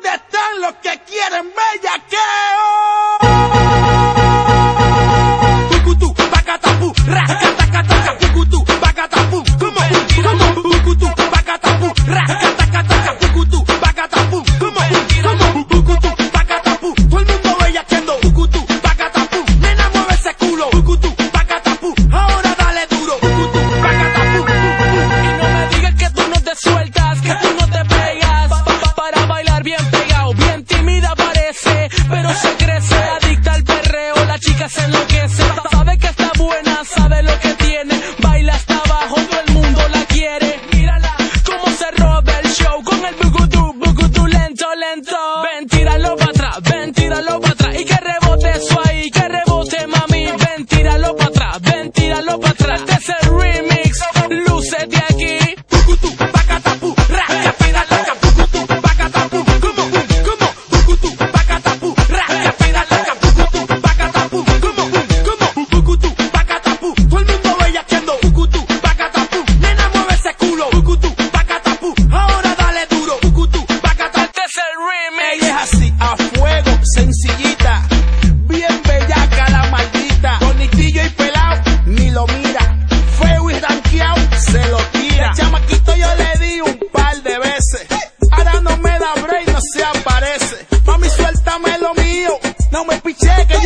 ¿Dónde están los que quieren bellaqueo? Tucutú, pacatapú, ra. I love it. Não, mas pichega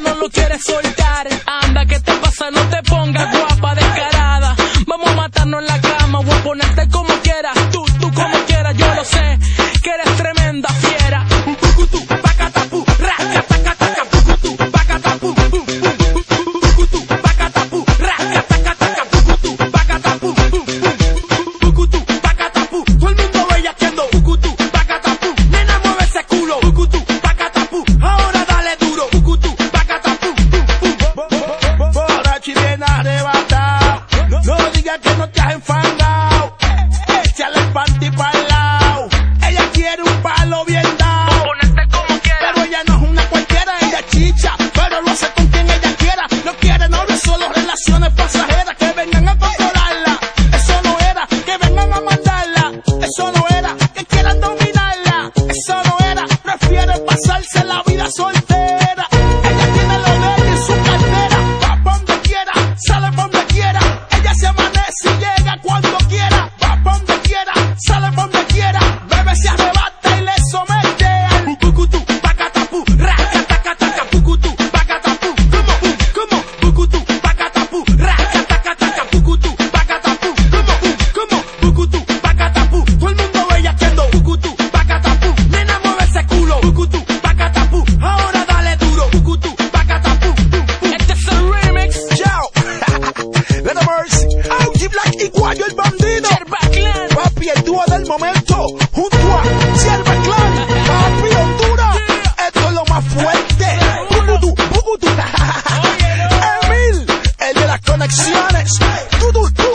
no lo quieres soltar. Anda, ¿qué te pasa? No te pongas guapa, descarada. Vamos a matarnos en la cama o a ponerte como quieras tú. Tudo